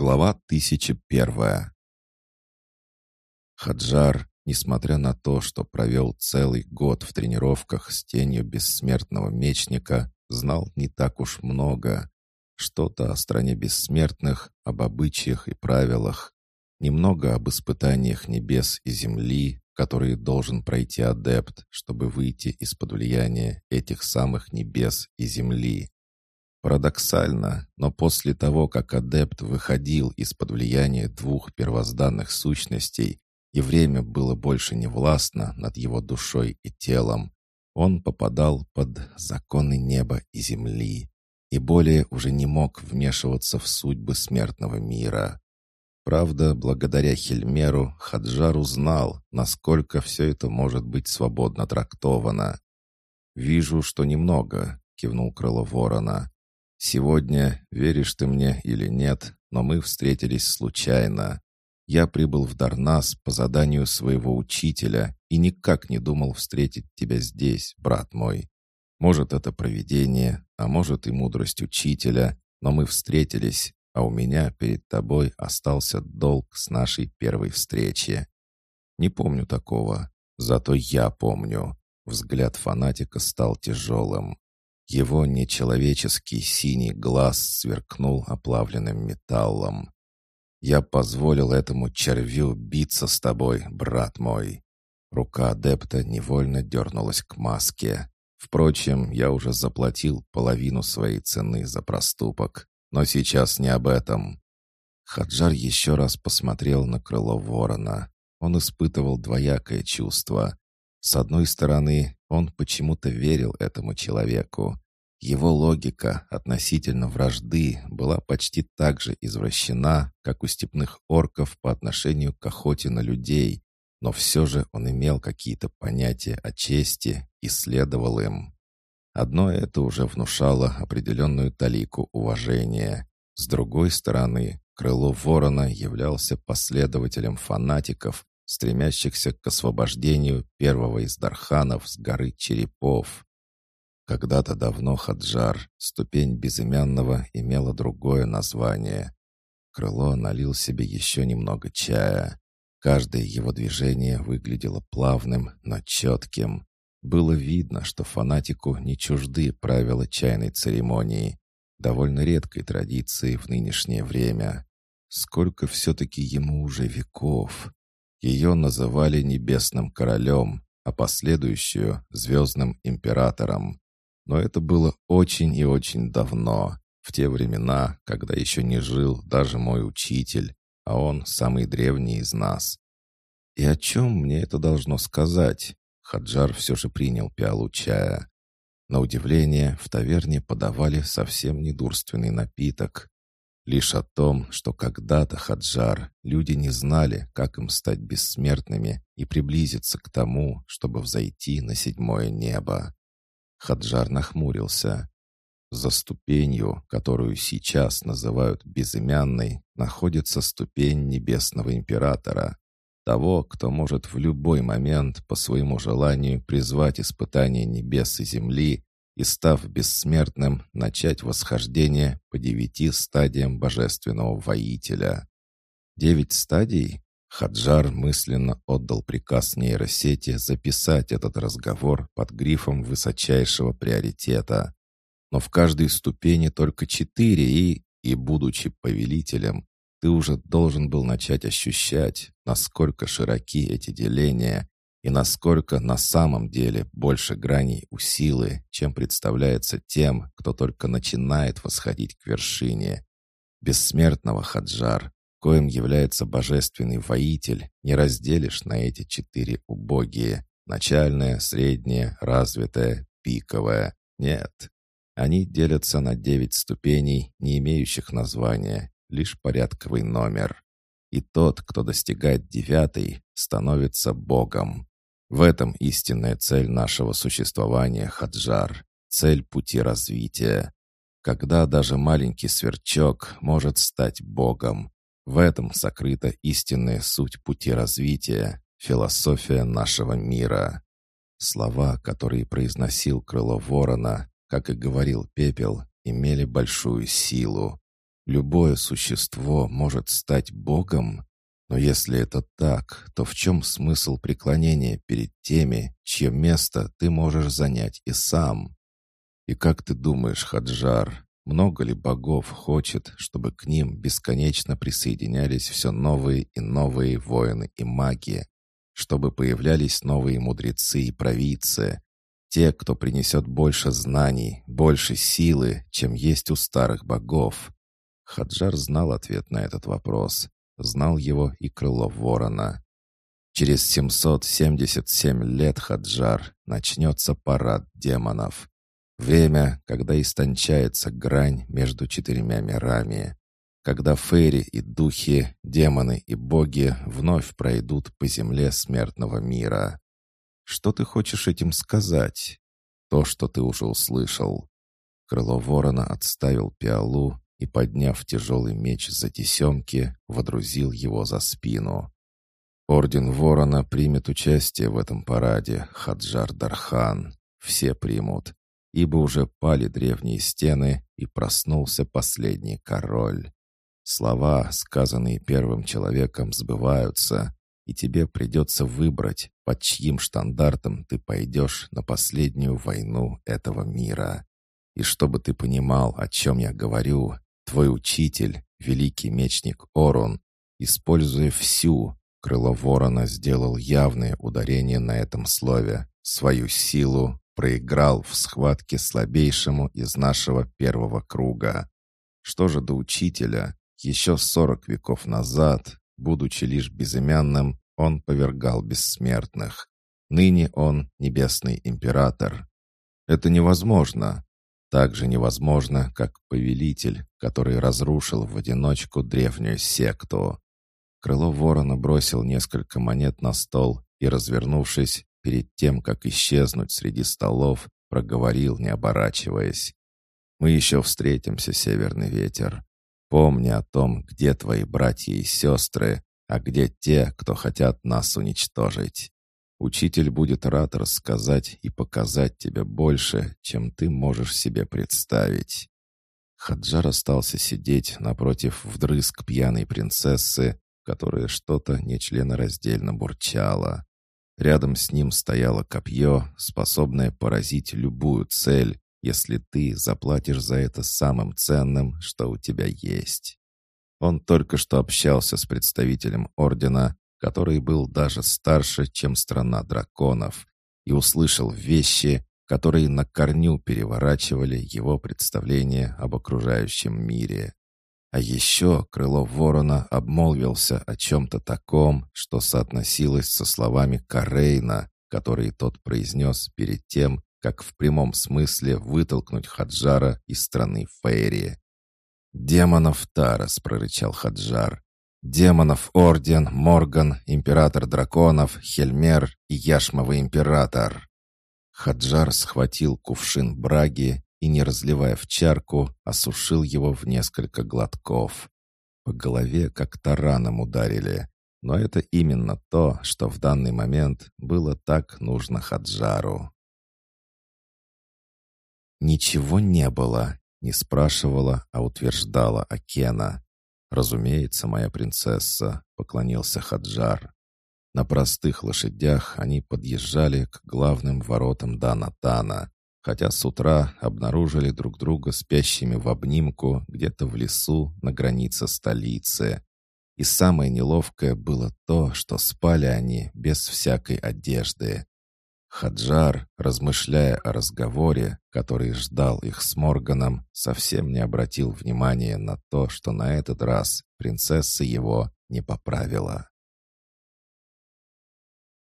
Глава 1001 Хаджар, несмотря на то, что провел целый год в тренировках с тенью бессмертного мечника, знал не так уж много. Что-то о стране бессмертных, об обычаях и правилах, немного об испытаниях небес и земли, которые должен пройти адепт, чтобы выйти из-под влияния этих самых небес и земли. Парадоксально, но после того, как адепт выходил из-под влияния двух первозданных сущностей, и время было больше не властно над его душой и телом, он попадал под законы неба и земли и более уже не мог вмешиваться в судьбы смертного мира. Правда, благодаря Хельмеру Хаджар узнал, насколько все это может быть свободно трактовано. «Вижу, что немного», — кивнул крыло ворона. Сегодня, веришь ты мне или нет, но мы встретились случайно. Я прибыл в Дарнас по заданию своего учителя и никак не думал встретить тебя здесь, брат мой. Может, это провидение, а может и мудрость учителя, но мы встретились, а у меня перед тобой остался долг с нашей первой встречи. Не помню такого, зато я помню. Взгляд фанатика стал тяжелым. Его нечеловеческий синий глаз сверкнул оплавленным металлом. «Я позволил этому червю биться с тобой, брат мой». Рука адепта невольно дернулась к маске. Впрочем, я уже заплатил половину своей цены за проступок. Но сейчас не об этом. Хаджар еще раз посмотрел на крыло ворона. Он испытывал двоякое чувство. С одной стороны, он почему-то верил этому человеку. Его логика относительно вражды была почти так же извращена, как у степных орков по отношению к охоте на людей, но все же он имел какие-то понятия о чести и следовал им. Одно это уже внушало определенную талику уважения. С другой стороны, крыло ворона являлся последователем фанатиков, стремящихся к освобождению первого из дарханов с горы черепов. Когда-то давно Хаджар, ступень безымянного, имела другое название. Крыло налил себе еще немного чая. Каждое его движение выглядело плавным, но четким. Было видно, что фанатику не чужды правила чайной церемонии, довольно редкой традиции в нынешнее время. Сколько все-таки ему уже веков. Ее называли Небесным Королем, а последующую — Звездным Императором. Но это было очень и очень давно, в те времена, когда еще не жил даже мой учитель, а он самый древний из нас. И о чем мне это должно сказать? Хаджар все же принял пиалу чая. На удивление, в таверне подавали совсем недурственный напиток. Лишь о том, что когда-то Хаджар люди не знали, как им стать бессмертными и приблизиться к тому, чтобы взойти на седьмое небо. Хаджар нахмурился. За ступенью, которую сейчас называют безымянной, находится ступень Небесного Императора того, кто может в любой момент по своему желанию призвать испытание небес и земли и, став бессмертным, начать восхождение по девяти стадиям божественного воителя. Девять стадий? Хаджар мысленно отдал приказ нейросети записать этот разговор под грифом высочайшего приоритета. Но в каждой ступени только четыре и, и будучи повелителем, ты уже должен был начать ощущать, насколько широки эти деления и насколько на самом деле больше граней у силы, чем представляется тем, кто только начинает восходить к вершине. Бессмертного Хаджар, коим является божественный воитель, не разделишь на эти четыре убогие — начальное, среднее, развитое, пиковое. Нет. Они делятся на девять ступеней, не имеющих названия, лишь порядковый номер. И тот, кто достигает девятой, становится Богом. В этом истинная цель нашего существования, Хаджар, цель пути развития. Когда даже маленький сверчок может стать Богом, в этом сокрыта истинная суть пути развития, философия нашего мира. Слова, которые произносил крыло ворона, как и говорил пепел, имели большую силу. Любое существо может стать Богом? Но если это так, то в чем смысл преклонения перед теми, чье место ты можешь занять и сам? И как ты думаешь, Хаджар, много ли богов хочет, чтобы к ним бесконечно присоединялись все новые и новые воины и маги, чтобы появлялись новые мудрецы и провидцы, те, кто принесет больше знаний, больше силы, чем есть у старых богов? Хаджар знал ответ на этот вопрос, знал его и крыло ворона. Через 777 лет, Хаджар, начнется парад демонов. Время, когда истончается грань между четырьмя мирами. Когда фейри и духи, демоны и боги вновь пройдут по земле смертного мира. Что ты хочешь этим сказать? То, что ты уже услышал. Крыло ворона отставил пиалу и, подняв тяжелый меч за тесемки, водрузил его за спину. Орден Ворона примет участие в этом параде, Хаджар Дархан. Все примут ибо уже пали древние стены, и проснулся последний король. Слова, сказанные первым человеком, сбываются, и тебе придется выбрать, под чьим штандартом ты пойдешь на последнюю войну этого мира. И чтобы ты понимал, о чем я говорю, твой учитель, великий мечник Орон, используя всю, крыло ворона сделал явное ударение на этом слове, свою силу, проиграл в схватке слабейшему из нашего первого круга. Что же до учителя? Еще сорок веков назад, будучи лишь безымянным, он повергал бессмертных. Ныне он небесный император. Это невозможно. Так же невозможно, как повелитель, который разрушил в одиночку древнюю секту. Крыло ворона бросил несколько монет на стол и, развернувшись, перед тем, как исчезнуть среди столов, проговорил, не оборачиваясь. «Мы еще встретимся, Северный ветер. Помни о том, где твои братья и сестры, а где те, кто хотят нас уничтожить. Учитель будет рад рассказать и показать тебе больше, чем ты можешь себе представить». Хаджар остался сидеть напротив вдрызг пьяной принцессы, которая что-то нечленораздельно бурчала. Рядом с ним стояло копье, способное поразить любую цель, если ты заплатишь за это самым ценным, что у тебя есть. Он только что общался с представителем Ордена, который был даже старше, чем страна драконов, и услышал вещи, которые на корню переворачивали его представление об окружающем мире. А еще крыло ворона обмолвился о чем-то таком, что соотносилось со словами Карейна, которые тот произнес перед тем, как в прямом смысле вытолкнуть Хаджара из страны Фейри. «Демонов Тарас!» — прорычал Хаджар. «Демонов Орден, Морган, Император Драконов, Хельмер и Яшмовый Император!» Хаджар схватил кувшин браги и, не разливая в чарку, осушил его в несколько глотков. По голове как тараном ударили, но это именно то, что в данный момент было так нужно Хаджару. «Ничего не было», — не спрашивала, а утверждала Акена. «Разумеется, моя принцесса», — поклонился Хаджар. На простых лошадях они подъезжали к главным воротам Данатана, хотя с утра обнаружили друг друга спящими в обнимку где-то в лесу на границе столицы. И самое неловкое было то, что спали они без всякой одежды. Хаджар, размышляя о разговоре, который ждал их с Морганом, совсем не обратил внимания на то, что на этот раз принцесса его не поправила.